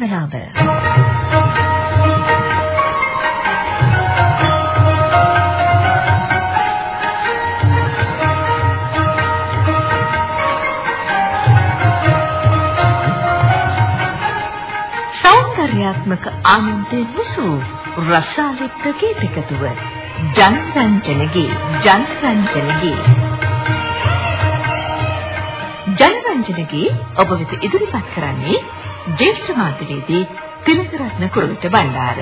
වන්දනාව සෞන්දර්යාත්මක ආනන්දේ මුසු රසාලිත් ගීතකතුව ජනරංජනගේ ජනරංජනගේ. ජනරංජනගේ ඔබ වෙත ඉදිරිපත් කරන්නේ ජේෂ්ඨ මාධ්‍යවේදී තිලකරත්න කුරුවිට බණ්ඩාර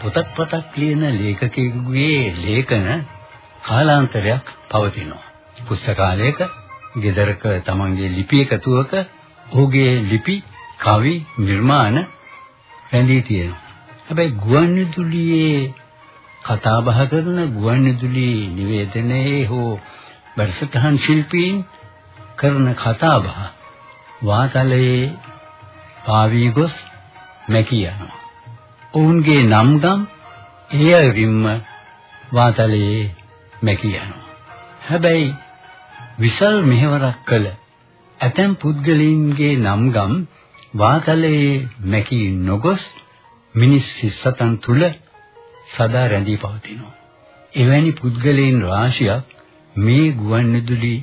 පොතක් පතක් ලියන ලේඛකයෙකුගේ ලේඛන කාලාන්තරයක් පවතිනවා. පුස්තකාලයක, ගෙදරක තමන්ගේ ලිපි එකතුවක ඔහුගේ ලිපි, කවි, නිර්මාණ රැඳී තියෙනවා. හැබැයි ගුවන්විදුලියේ කතා බහ කරන ගුවන්විදුලි නිවේදනයේ හෝ වැඩසටහන් ශිල්පීන් කරන කතා බහ වාතලයේ පාවී ගොස් මැකී යනවා. ඔවුන්ගේ නම්ගම් ඒ අයරින්ම වාතලයේ මැකී යනවා. හැබැයි විසල් මෙහෙවරක් කළ ඇතැම් පුද්ගලයින්ගේ නම්ගම් වාතලයේ මැකී නොගොස් මිනිස් සිස්සතන් තුල සදා රැඳී පවතිනවා. එවැනි පුද්ගලයන් රාශියක් මේ ගුවන්විදුලි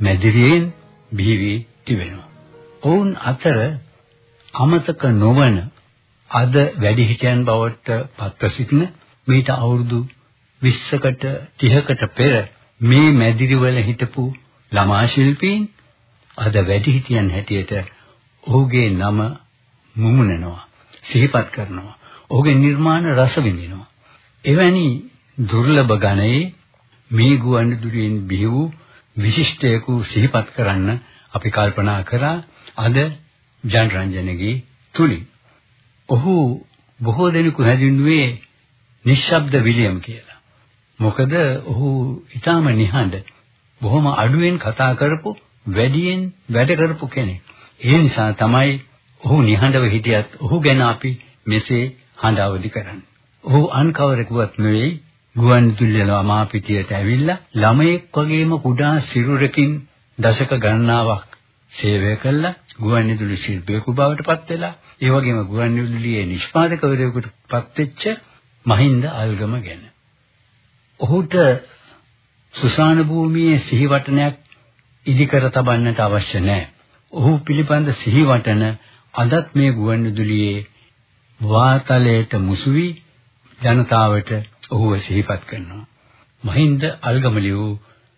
මැදිරියෙන් බිහි වී තිබෙනවා. ඔවුන් අතර අමතක නොවන අද වැඩිහිටියන් බවට පත්ව සිටින මීට අවුරුදු 20කට 30කට පෙර මේ මැදිරිවල හිටපු ළමා ශිල්පීන් අද වැඩිහිටියන් හැටියට ඔහුගේ නම මුමුණනවා සිහිපත් කරනවා ඔහුගේ නිර්මාණ රස විඳිනවා එවැනි දුර්ලභ ගණයේ මේ ගුවන්විදුලියෙන් බිහි වූ විශිෂ්ටයෙකු සිහිපත් කරන්න අපි කල්පනා කරා අද ජනරන්ජනගේ තුලින්. ඔහු බොහෝ දෙනෙකු හැඳින්වුවේ නිශ්ශබ්ද විලියම් කියලා. මොකද ඔහු ඊටාම නිහඬ බොහොම අඩුවෙන් කතා කරපු වැඩියෙන් වැඩ කරපු කෙනෙක්. ඒ නිසා තමයි ඔහු නිහඬව හිටියත් ඔහු ගැන අපි මෙසේ හඬ අවදි කරන්නේ. ඔහු අන් කවරෙකුවත් නෙවෙයි ගුවන්විදුලි ළමා පිටියට ඇවිල්ලා ළමයෙක් වගේම කුඩා සිරුරකින් දශක ගණනාවක් සේවය කළා ගුවන්විදුලි ශිල්පියෙකු බවට පත් වෙලා ඒ වගේම ගුවන්විදුලියේ නිෂ්පාදකවරයෙකුට පත් වෙච්ච මහින්ද අල්ගම ගැන. ඔහුට සුසාන භූමියේ සිහිවටනයක් ඉදිකර තබන්නට අවශ්‍ය නැහැ. ඔහු පිළිබඳ සිහිවටන අදත් මේ ගුවන්විදුලියේ වාතලයට මුසු වී ජනතාවට ඔහුව සිහිපත් කරනවා. මහින්ද අල්ගමලියු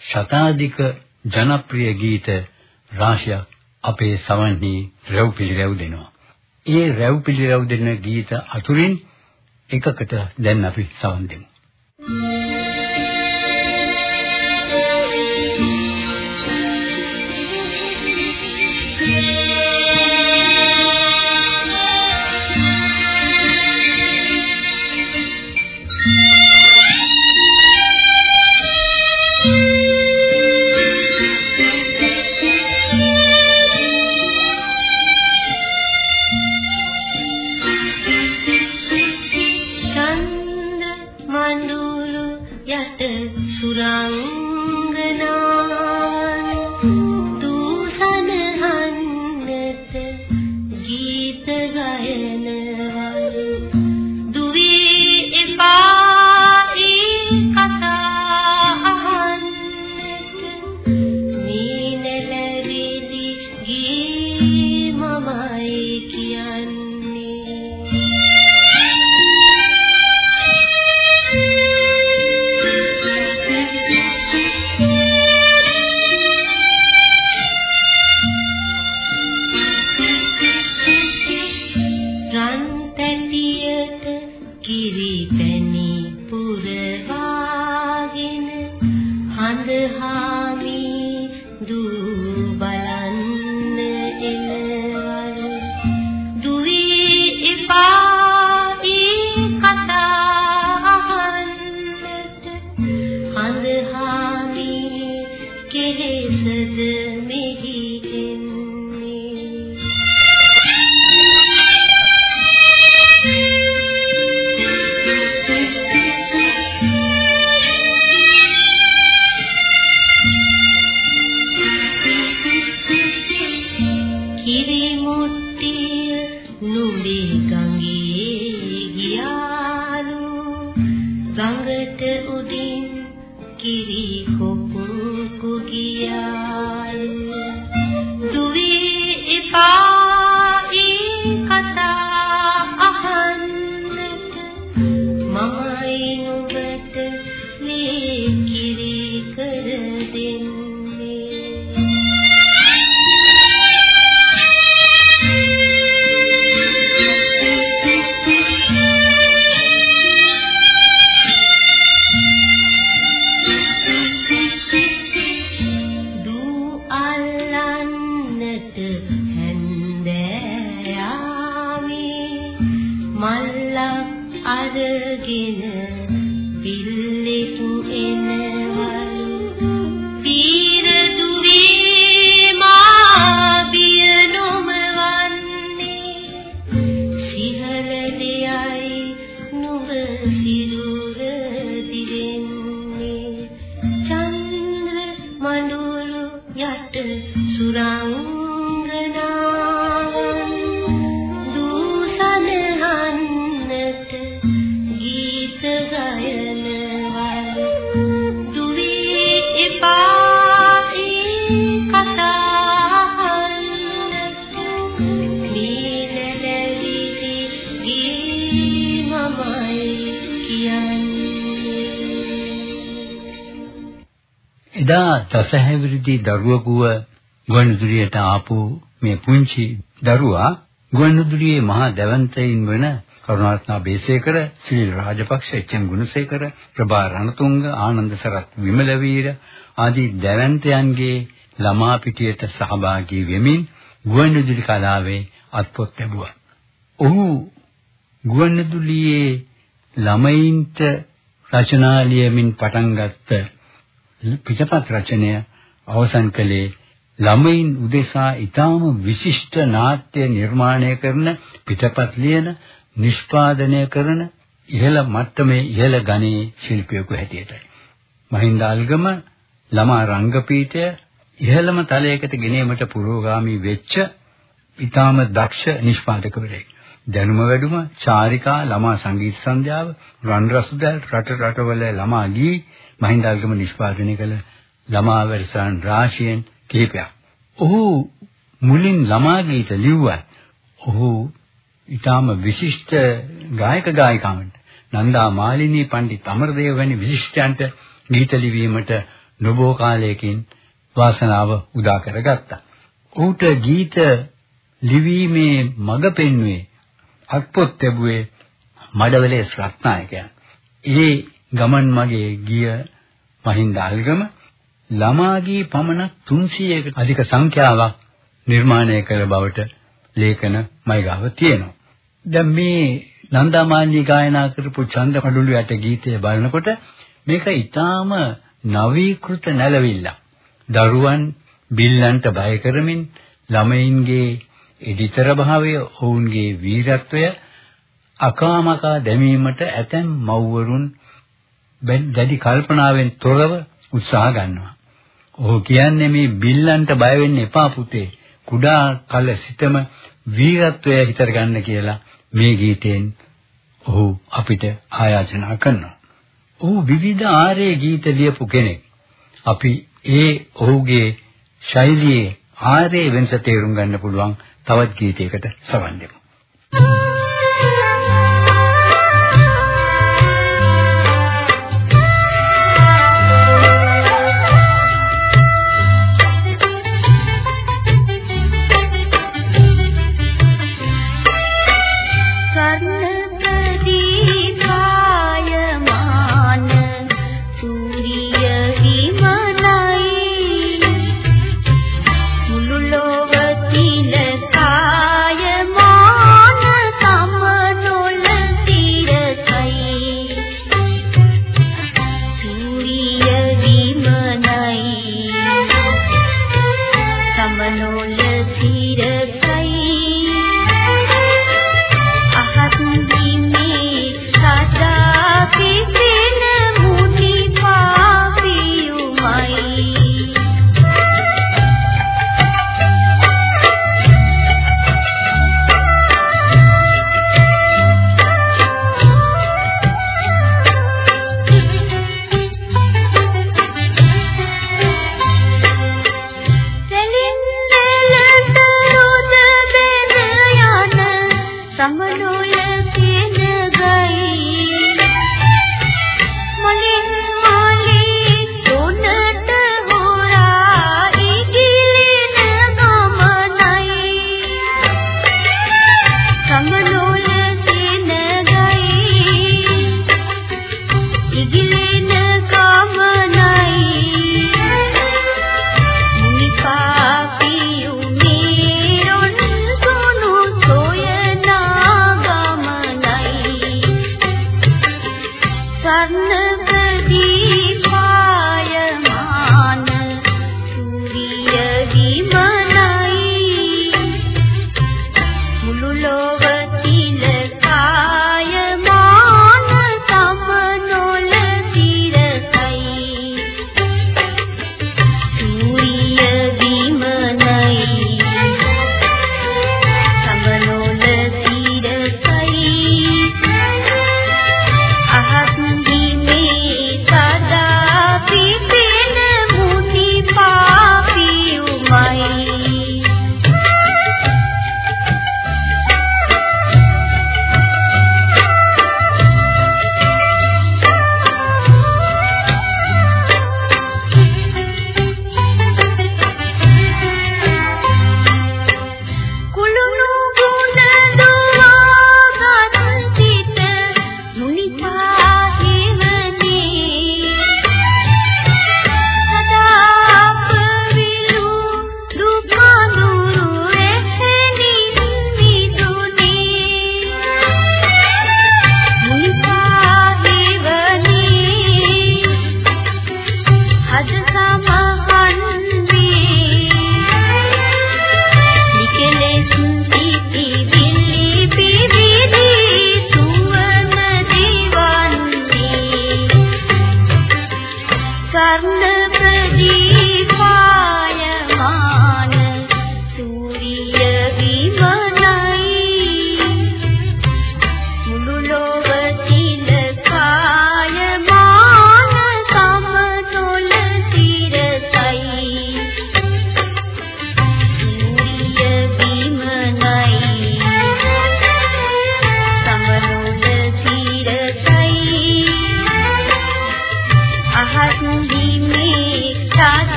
ශතාධික ජනප්‍රිය ගීත රාශියක් අපේ සවන්හි රැව් පිළිරැව් දෙනවා. ඒ රැව් පිළිරැව් දෙන ගීත අතුරින් එකකට දැන් අපි සවන් දෙමු. දූ බලන්න එදා දසහැවිරිදි දරුවෙකුව ගුවන්විදුලියට ආපු මේ පුංචි දරුවා ගුවන්විදුලියේ මහා දැවැන්තයින් වන Karunaratne Beysekera, Cyril Rajapaksa, H M. Gunasekara, Prabha Ranatunga, Ananda Sarath Wimalaweera ආදී දැවැන්තයන්ගේ ළමා පිටියට සහභාගී වෙමින් ගුවන්විදුලි කලාවේ අත්පොත් ලැබුවා. ඔහු ගුවන්විදුලියේ ළමයින්ට රචනා ලියමින් පටන් ගත්ත පිටපත් රචනය අවසන් කළේ ළමයින් උදෙසා ඊටාම විශිෂ්ට නාට්‍ය නිර්මාණය කරන පිටපත් ලියන නිෂ්පාදනය කරන ඉහළ මට්ටමේ ඉහළ ගණයේ ශිල්පියෙකු හැටියටයි. මහින්ද අල්ගම ළමා රංගපීඨය ඉහළම තලයකට ගෙනීමට පුරෝගාමී වෙච්ච ඊටාම දක්ෂ නිෂ්පාදකවරයෙක්. දැනුම වැඩුම චාරිකා ළමා සංගීත සන්ධ්‍යාව රන් රසුදල් රට රටවල ළමා ගී මහින්දාගම නිෂ්පාදනය කළ ළමා වැඩසටහන් රාශියෙන් කිහිපයක්. ඔහු මුලින් ළමා ගීත ලිව්වත් ඔහු ඊටාම විශිෂ්ට ගායක ගායිකාවන්ට නන්දා මාලිනී පණ්ඩිත අමරදේව වැනි විශිෂ්ටයන්ට ගීත ලිවීමට නොබෝ කාලයකින් වාසනාව උදා කරගත්තා. ඔහුට ගීත ලිවීමේ මඟ පෙන්වුවේ අත්පොත් ලැබුවේ මඩවලේ රත්නායකයන්. ඒ ගමන් මගේ ගිය මහින්ද අල්ගම ළමාගේ පමණ 300කට අධික සංඛ්‍යාවක් නිර්මාණය කළ බවට ලේඛන මයිගාව තියෙනවා. දැන් මේ නන්දාමාලි ගායනා කරපු ඡන්ද කඩුළු යට ගීතය බලනකොට මේක ඊටාම නවීකృత නැලවිල්ල. දරුවන් බිල්ලන්ට බය කරමින් ළමයින්ගේ එඩිතර භාවය ඔවුන්ගේ වීරත්වය අකාමකා දැමීමට ඇතැම් මව්වරුන් දැඩි කල්පනාවෙන් තොරව උත්සාහ ගන්නවා. ඔහු කියන්නේ මේ බිල්ලන්ට බය වෙන්න එපා පුතේ. කුඩා කල සිටම වීරත්වය හිතර ගන්න කියලා මේ ගීතයෙන් ඔහු අපිට ආයාචනා කරනවා. ඔහු විවිධ ආර්ය ගීත ලියපු කෙනෙක්. අපි ඒ ඔහුගේ ශෛලියේ ආර්ය වෙනස තේරුම් ගන්න පුළුවන් තවත් ගීතයකට සවන් දෙමු.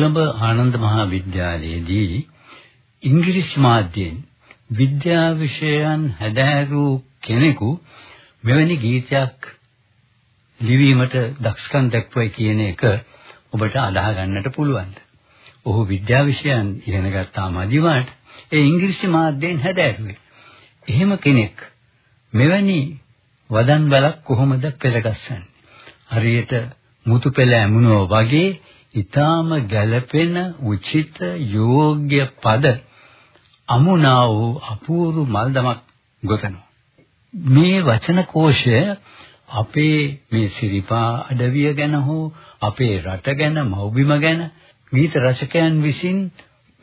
කොළඹ ආනන්ද මහාවිද්‍යාලයේදී ඉංග්‍රීසි මාධ්‍යයෙන් විද්‍යා විෂයයන් හැදෑරූ කෙනෙකු මෙවැනි ගීතයක් ලිවීමට දක්ෂකම් දක්වයි කියන එක ඔබට අදාහ ගන්නට පුළුවන්ද? ඔහු විද්‍යා විෂයන් ඉගෙන ගත්තා මදිවට ඒ ඉංග්‍රීසි මාධ්‍යයෙන් හැදෑරුවේ. එහෙම කෙනෙක් මෙවැනි වදන් බලක් කොහොමද පෙළගස්සන්නේ? හරියට මුතු පෙළ ඇමුණෝ වගේ ඊටාම ගැළපෙන උචිත යෝග්‍ය පද අමුණා වූ අපූර්ව මල්දමක් ගොතනවා. මේ වචන කෝෂය අපේ මේ සිරිපා අඩවිය ගැන හෝ අපේ රට ගැන මව්බිම ගැන ගීත රචකයන් විසින්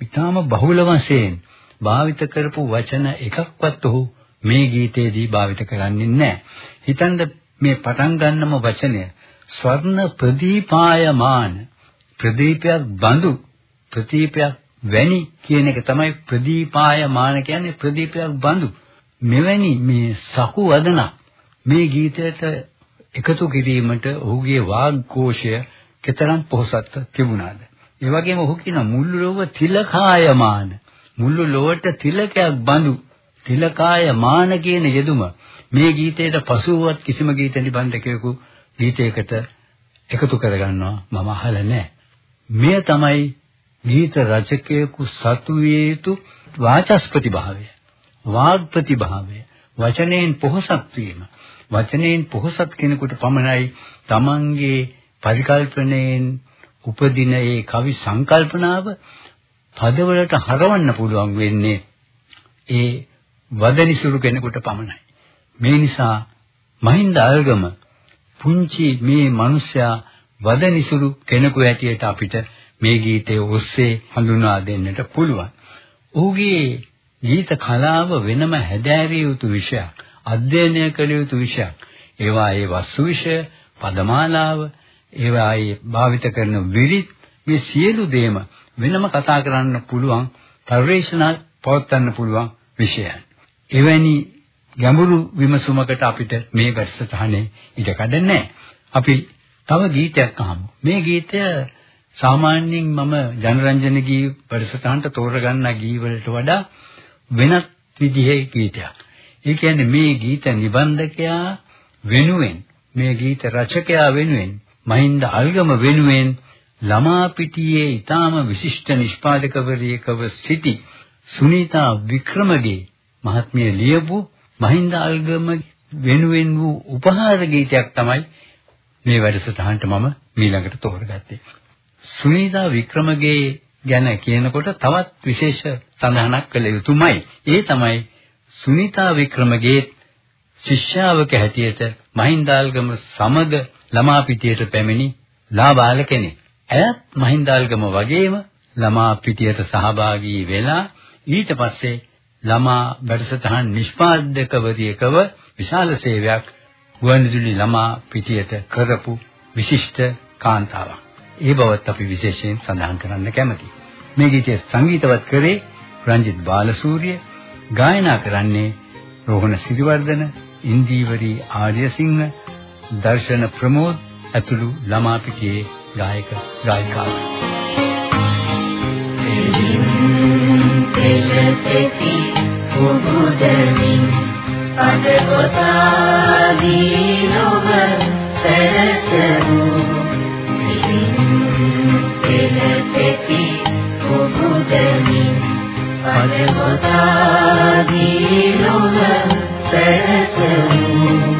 ඊටාම බහුල වශයෙන් භාවිත කරපු වචන එකක්වත් ඔහු මේ ගීතයේදී භාවිත කරන්නේ නැහැ. හිතන්න මේ පටන් ගන්නම වචනය ස්වර්ණ ප්‍රදීපායමාන ප්‍රදීපයක් බඳු ප්‍රදීපයක් වැනි කියන එක තමයි ප්‍රදීපායමාන කියන්නේ ප්‍රදීපයක් බඳු. මෙවැනි මේ සකු වදන මේ ගීතයට එකතු කිරීමට ඔහුගේ වාග්ഘോഷය කතරම් පොහසත්ව තිබුණාද? ඒ වගේම ඔහු කියන මුළු ලෝක තිලකායමාන මුළු ලොවට තිලකයක් බඳු තිලකායමාන කියන යෙදුම මේ ගීතයට පසුවත් කිසිම ගීත නිබන්ධකයෙකු ගීතයකට එකතු කරගන්නවා. මම අහලා නැහැ. මෙය තමයි ගීත රචකයෙකු සතු විය යුතු වාචස්පති භාවය වාග්පති භාවය වචනයෙන් පොහසත් වීම. වචනයෙන් පොහසත් කෙනෙකුට පමණයි තමන්ගේ පරිකල්පනයෙන් උපදින ඒ කවි සංකල්පනාව පදවලට හරවන්න පුළුවන් වෙන්නේ ඒ වදනිසුරු කෙනෙකුට පමණයි. මේ නිසා මහින්ද අල්ගම පුංචි මේ මිනිසයා වදනිසුරු කෙනෙකු ඇටියට අපිට මේ ගීතය ඔස්සේ හඳුනා දෙන්නට පුළුවන්. ඔහුගේ ගීත කලාව වෙනම හැදෑරිය යුතු විෂයක්, අධ්‍යයනය කළ යුතු විෂයක්. ඒවා ඒ වස්තු විෂය, පදමාලාව, ඒවා ඒ භාවිත කරන විරිත් මේ සියලු දේම වෙනම කතා කරන්න පුළුවන් පරිශ්‍රණ පවත්වන්න පුළුවන් විෂයන්. එවැනි ගැඹුරු විමසුමකට අපිට මේ වැඩසටහනේ ඉඩ කඩන්නේ අපි තව ගීතයක් අහමු. මේ ගීතය සාමාන්‍යයෙන් මම ජනරන්ජන ගී වැඩසටහනට තෝරගන්න ගී වලට වඩා වෙනත් විදිහේ ගීතයක්. ඒ කියන්නේ මේ ගීත නිබන්ධකයා වෙනුවෙන් මේ ගීත රචකයා වෙනුවෙන් මහින්ද අල්ගම වෙනුවෙන් ළමා පිටියේ ඊටාම විශිෂ්ට නිෂ්පාදකවරියකව සිටි සුනීතා වික්‍රමගේ මහත්මිය ලියපු මහින්ද අල්ගම වෙනුවෙන් වූ උපහාර ගීතයක් තමයි මේ වැඩසටහනට මම ඊළඟට තෝරගත්තේ. සුනීතා වික්‍රමගේ ගැන කියනකොට තවත් විශේෂ සඳහනක් කළ යුතුමයි. ඒ තමයි සුනීතා වික්‍රමගේ ශිෂ්‍යාවක හැටියට මහින්දාල්ගම සමග ළමා පිටියට පැමිණි ලාබාල කෙනෙක්. ඇයත් මහින්දාල්ගම වගේම ළමා පිටියට සහභාගී වෙලා ඊට පස්සේ ළමා වැඩසටහන් නිෂ්පාදකවරියකව විශාල සේවයක් ගුවන්විදුලි ළමා පිටියට කරපු විශිෂ්ට කාන්තාවක්. ඒ බවත් අපි විශේෂයෙන් සඳහන් කරන්න කැමතියි. මේ ගීතය සංගීතවත් කරේ රංජිත් බාලසූරිය, ගායනා කරන්නේ රෝහණ සිරිවර්ධන, ඉන්දීවරි ආර්යසිංහ, දර්ශන ප්‍රමෝද් ඇතුළු ළමා පිටියේ ගායක ගායිකාවන්. පෙළපෙති පුබුදමින් අදගොතාදී නොව සැරසමු පෙළපෙති පුබුදමින් අදගොතාදී නොව සැරසමු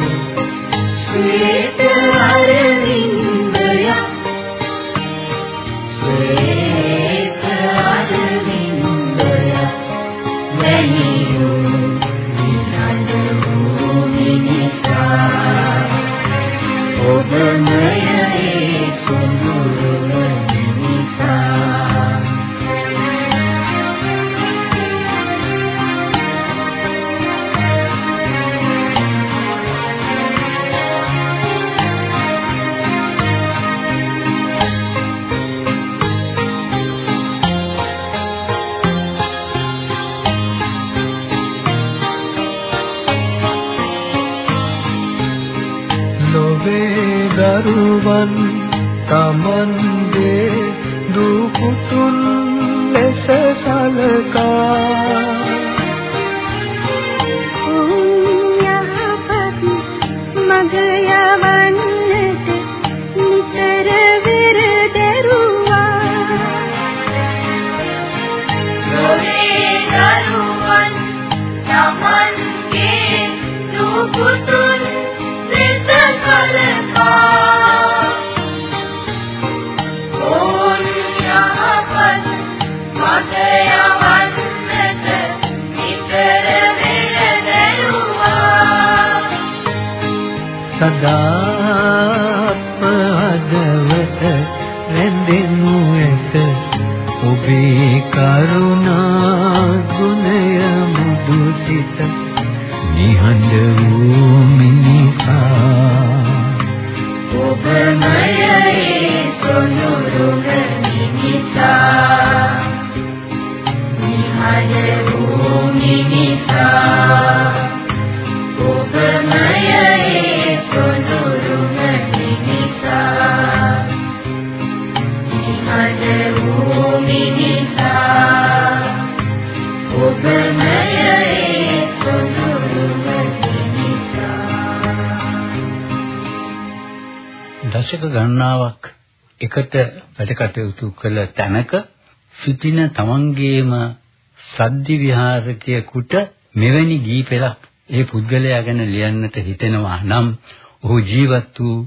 සලකා සදාත්ම එකට වැඩ කටයුතු කළ තැනක සිටින තමන්ගේම සද්දි විහාරකයෙකුට මෙවැනි ගී පෙළක් ඒ පුද්ගලයා ගැන ලියන්නට හිතෙනවා නම් ඔහු ජීවත් වූ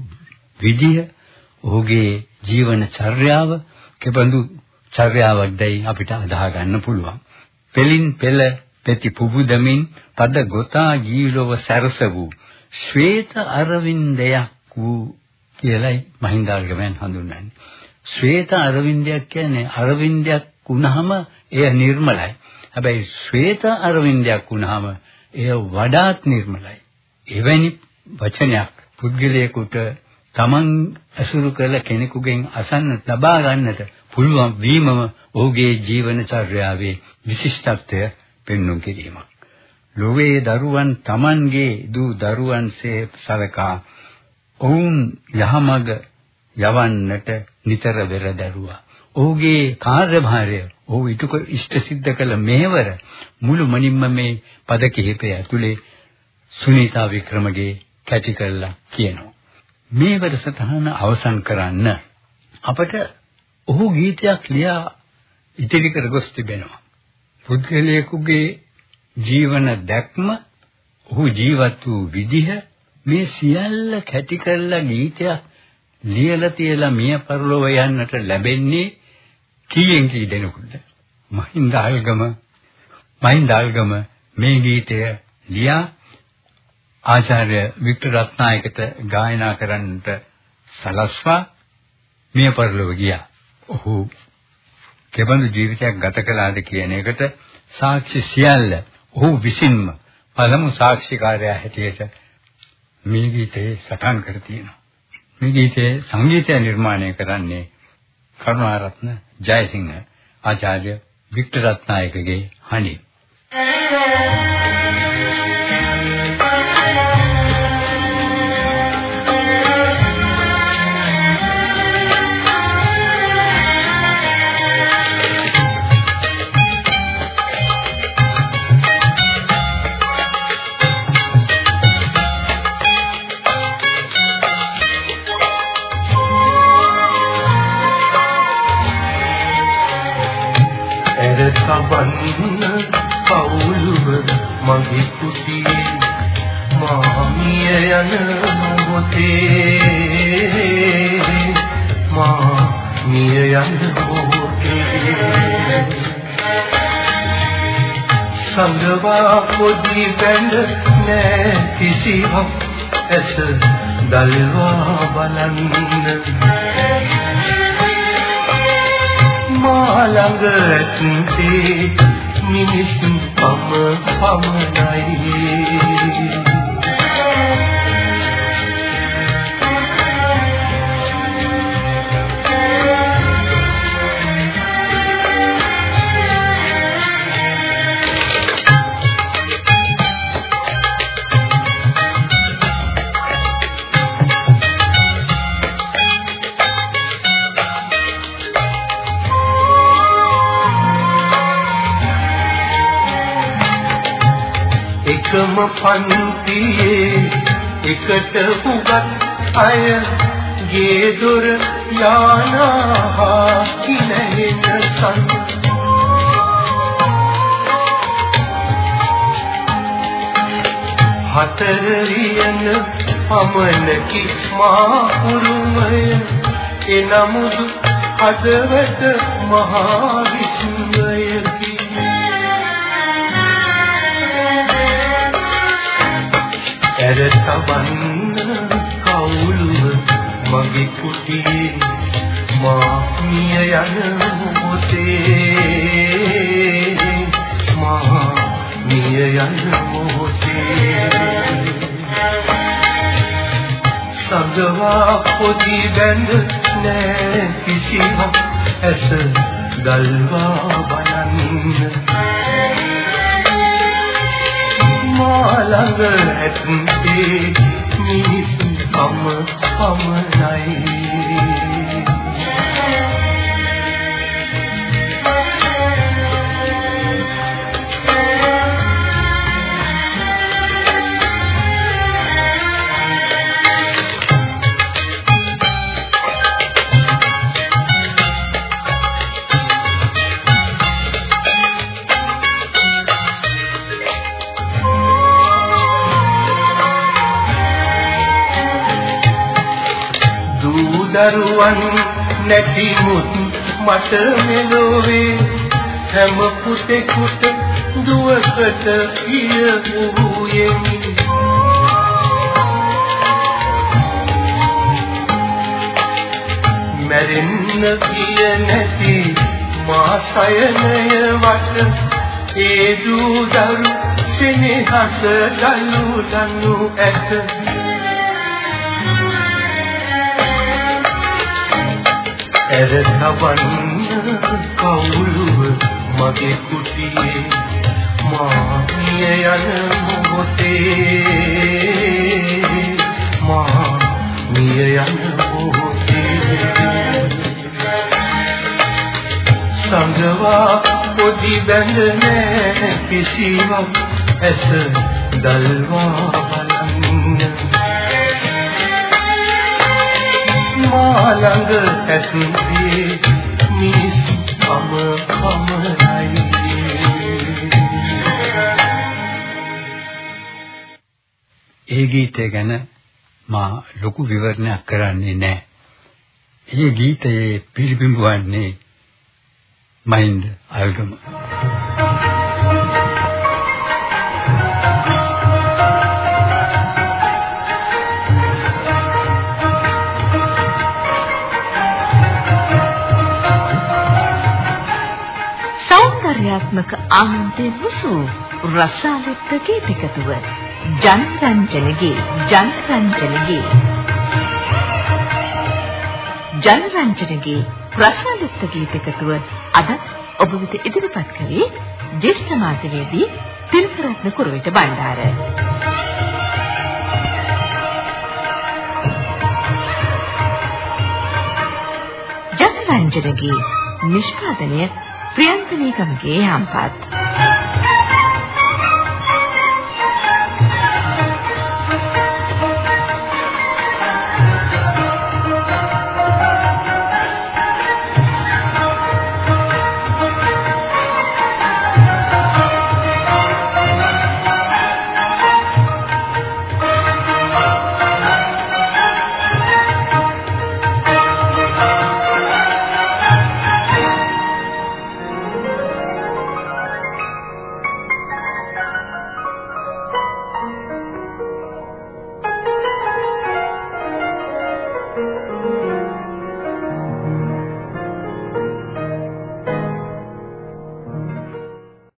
විදිය ඔහුගේ ජීවන චර්යාව කෙබඳු චර්යාවක්දයි අපිට අදහා ගන්න පුළුවන්. පෙලින් පෙළ පෙති පුබුදමින් පද ගොතා ජීලොව සැරස වූ ශ්වේත අරවින්දයක් වූ කියලයි මහින්දාර්ගමයන් හඳුන්වන්නේ. ශ්වේත අරවින්දයක් කියන්නේ අරවින්දයක් වුණාම එය නිර්මලයි. හැබැයි ශ්වේත අරවින්දයක් වුණාම එය වඩාත් නිර්මලයි. එවැනි වචනයක් පුද්ගලයෙකුට තමන් අසුරු කළ කෙනෙකුගෙන් අසන්න ලබා ගන්නට පුළුවන් වීමම ඔහුගේ ජීවනචර්යාවේ විශිෂ්ටත්වය පෙන්වුම් කිරීමක්. ලෝකයේ දරුවන් Tamanගේ දූ දරුවන්සේ සලකා ඔවුන් යහමඟ යවන්නට නිතර වෙර දැරුවා. ඔහුගේ කාර්යභාරය ඔහු ඊටක ඉෂ්ට සිද්ධ කළ මෙහෙවර මුළු මනින්ම මේ පද කිහිපය ඇතුලේ සුනීතා වික්‍රමගේ කැටි කරලා කියනවා. මේ වැඩසටහන අවසන් කරන්න අපට ඔහු ගීතයක් ලියා ඉදිරි කර ගොස් තිබෙනවා. පුද්ගලයෙකුගේ ජීවන දැක්ම ඔහු ජීවත් වූ විදිහ මේ සියල්ල කැටි කරලා ගීතයක් ලියලා තියලා මිය පරලොව යන්නට ලැබෙන්නේ කීයෙන් කී දෙනෙකුද මහින්ද ආල්ගම මහින්ද ආල්ගම මේ ගීතය ලියා ආචාර්ය වික්ටර් රත්නායකට ගායනා කරන්නට සලස්වා මිය පරලොව ගියා. ඔහු කෙබඳු ජීවිතයක් ගත කළාද කියන එකට සාක්ෂි සියල්ල ඔහු විසින්ම පළමු සාක්ෂිකාරයා හැටියට මේ ගීතේ සටහන් කර තියෙනවා. මේ ගීතේ සංගීතය නිර්මාණය කරන්නේ කරුණාරත්න ජයසිංහ ආචාර්ය වික්ටර් රත්නායකගේ හඬින්. තබන්න පවුලුව මගේ කුටියේ මාමිය යන මොහොතේ මා මිය යන මොහොතේ සංගවා පොඩි බැඳ නෑ කිසිවක් ඇස දල්වා බලන්න. මා ළඟ ඇත්තේ මිනිස් පම පමණයි. එකම පන්තියේ එකට උගත් අය ගේ දොර යානා කිනෙන සන්. හතරියන පමණකි මා උරුමය. එනමුදු හදවත මහා ඇර තබන්න කවුළුව මගේ කුටියේ මා මිය යන මොහොතේ මා මිය යන මොහොතේ සඳවා පොඩි බැඳ නෑ කිසිවක් ඇස ගල්වා බලන්න ළඟ ඇත්තේ මිනිස් කම පමණයි. දරුවන් නැති මුත් මට මෙලොවේ. හැම පුතෙකුට දුවකට පිය වූයෙමි මැරෙන්න කිය නැති මා සයනය වට ඒ දූ දරු සෙනෙහස දලු දනු ඇත. ඇර තවන්න කවුළුව මගේ කුටියේ මා මිය යන මොහොතේ මා මිය යන මොහොතේ සංගවා පොදි බැඳ නැ කිසිවක් ඇස දල්වා මා ළඟ ඇතුලේ මිනිස් කම කමයි ඒ ගීතය ගැන මා ලොකු විවරණයක් කරන්නේ නැහැ. ඒ ගීතයේ පිළිබිඹුවන්නේ මහින්ද අල්ගම. සෞන්දර්යාත්මක ආනන්දේ මුසු රසාලිත් ගීතකතුව ජනරංජනගේ ජනරංජනගේ. ජනරංජනගේ රසාලිත් ගීතකතුව අද ඔබ වෙත ඉදිරිපත් කළේ ජ්‍යෙෂ්ඨ මාධ්‍යවේදී තිලකරත්න කුරුවිට බණ්ඩාර. ජනරංජනගේ නිෂ්පාදනය ප්‍රියන්ත නීගමගේ යම්පත්.